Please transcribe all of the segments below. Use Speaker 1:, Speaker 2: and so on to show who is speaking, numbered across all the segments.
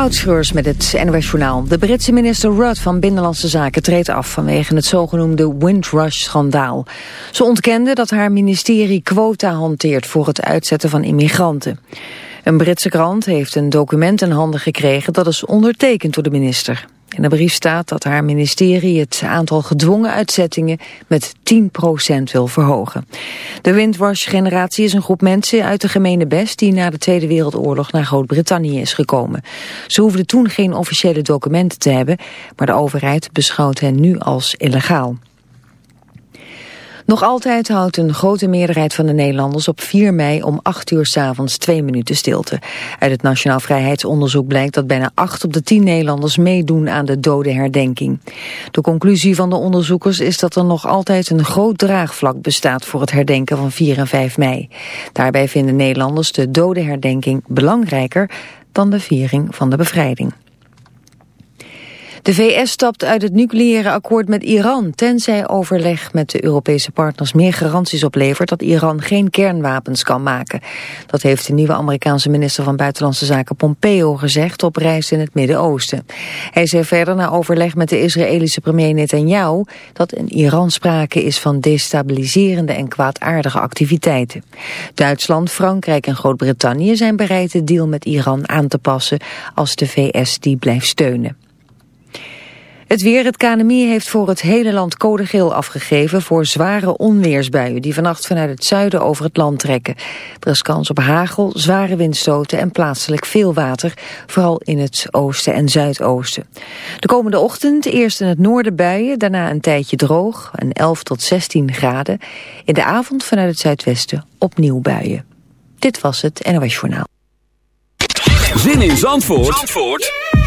Speaker 1: Met het NOS Journaal. De Britse minister Rudd van Binnenlandse Zaken treedt af vanwege het zogenoemde Windrush-schandaal. Ze ontkende dat haar ministerie quota hanteert voor het uitzetten van immigranten. Een Britse krant heeft een document in handen gekregen dat is ondertekend door de minister. In de brief staat dat haar ministerie het aantal gedwongen uitzettingen met 10% wil verhogen. De Windrush-generatie is een groep mensen uit de gemene best die na de Tweede Wereldoorlog naar Groot-Brittannië is gekomen. Ze hoefden toen geen officiële documenten te hebben, maar de overheid beschouwt hen nu als illegaal. Nog altijd houdt een grote meerderheid van de Nederlanders op 4 mei om 8 uur s avonds 2 minuten stilte. Uit het Nationaal Vrijheidsonderzoek blijkt dat bijna 8 op de 10 Nederlanders meedoen aan de dodenherdenking. De conclusie van de onderzoekers is dat er nog altijd een groot draagvlak bestaat voor het herdenken van 4 en 5 mei. Daarbij vinden Nederlanders de dodenherdenking belangrijker dan de viering van de bevrijding. De VS stapt uit het nucleaire akkoord met Iran... tenzij overleg met de Europese partners meer garanties oplevert... dat Iran geen kernwapens kan maken. Dat heeft de nieuwe Amerikaanse minister van Buitenlandse Zaken Pompeo gezegd... op reis in het Midden-Oosten. Hij zei verder na overleg met de Israëlische premier Netanyahu... dat in Iran sprake is van destabiliserende en kwaadaardige activiteiten. Duitsland, Frankrijk en Groot-Brittannië zijn bereid de deal met Iran aan te passen... als de VS die blijft steunen. Het weer, het KNMI heeft voor het hele land code geel afgegeven voor zware onweersbuien die vannacht vanuit het zuiden over het land trekken. Er is kans op hagel, zware windstoten en plaatselijk veel water, vooral in het oosten en zuidoosten. De komende ochtend eerst in het noorden buien, daarna een tijdje droog en 11 tot 16 graden. In de avond vanuit het zuidwesten opnieuw buien. Dit was het NOS Journaal.
Speaker 2: Zin in Zandvoort? Zandvoort?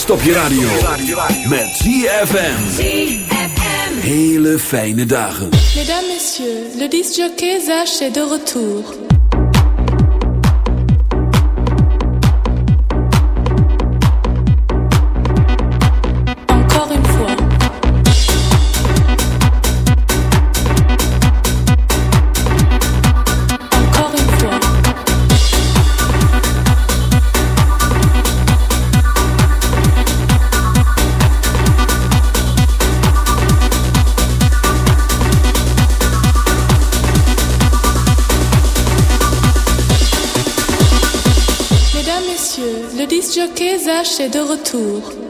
Speaker 2: Stop je radio. Met ZFM. Hele fijne dagen.
Speaker 3: Mesdames, messieurs, le disc jockey Zach est de retour. Monsieur Keza est de retour.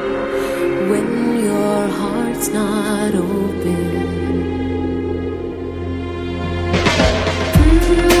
Speaker 4: it's not open. Mm-hmm.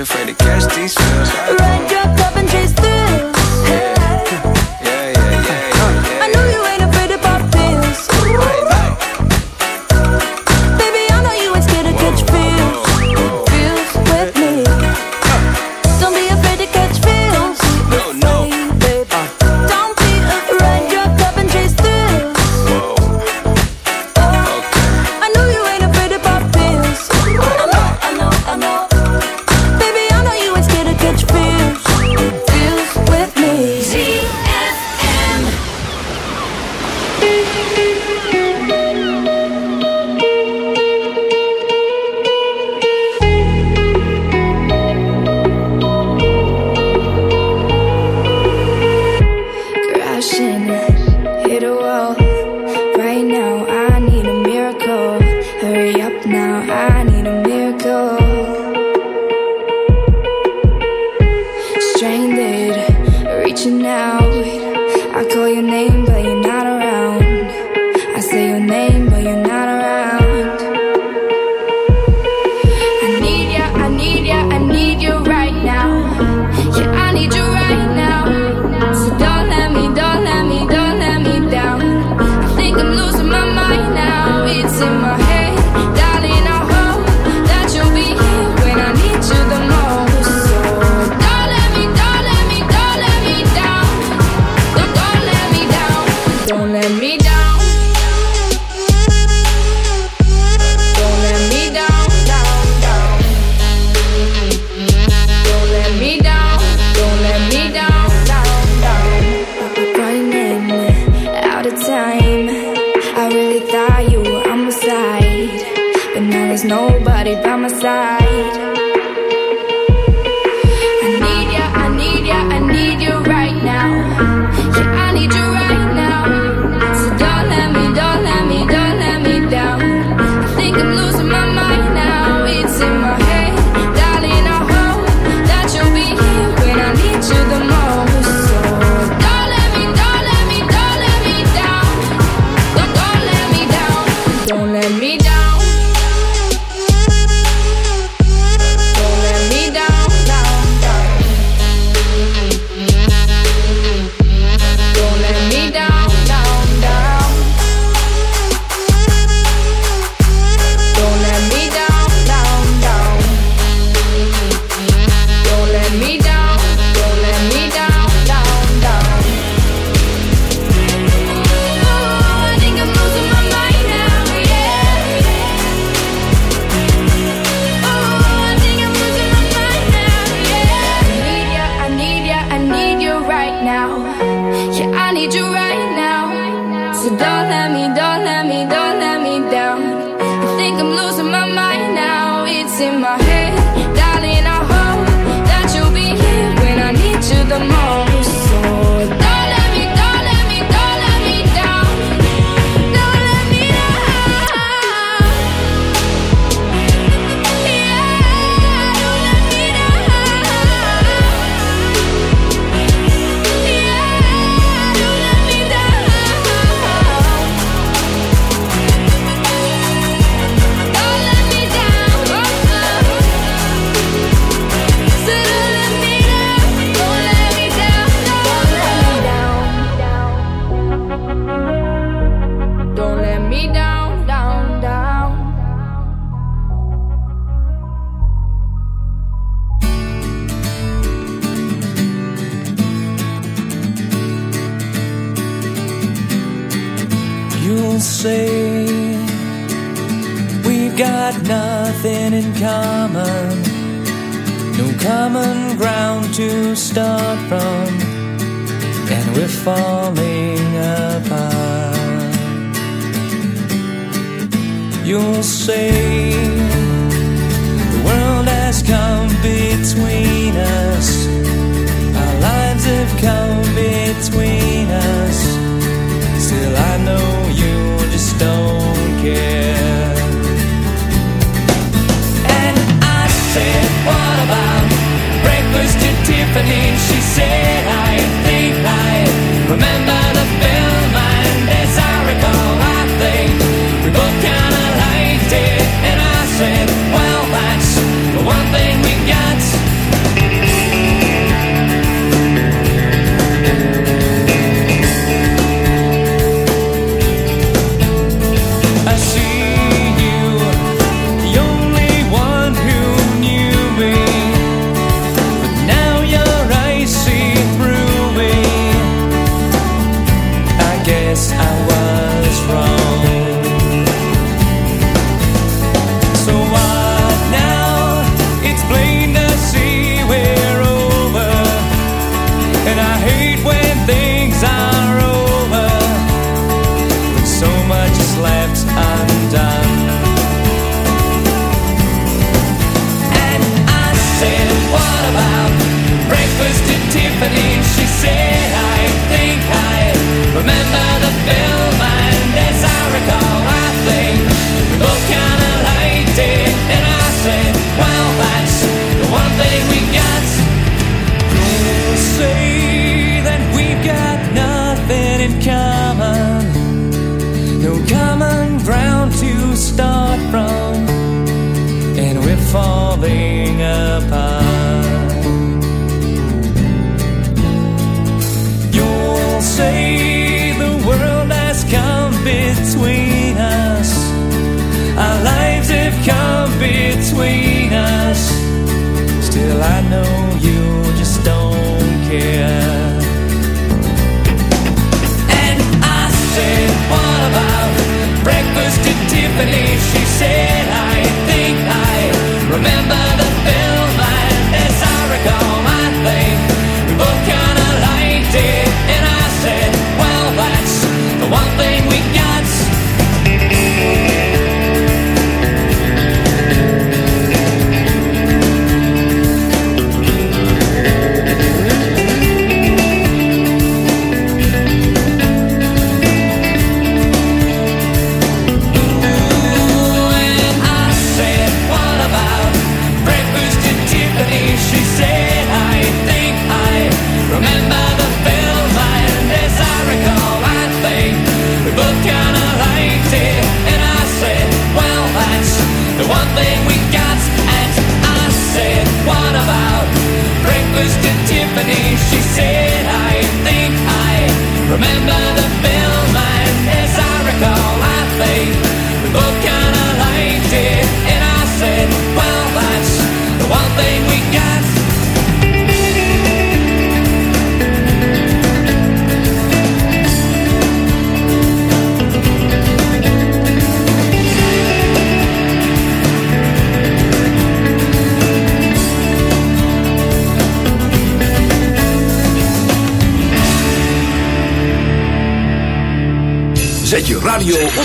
Speaker 5: afraid to catch
Speaker 6: these feels.
Speaker 5: Light your cup and chase
Speaker 7: through.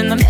Speaker 8: in the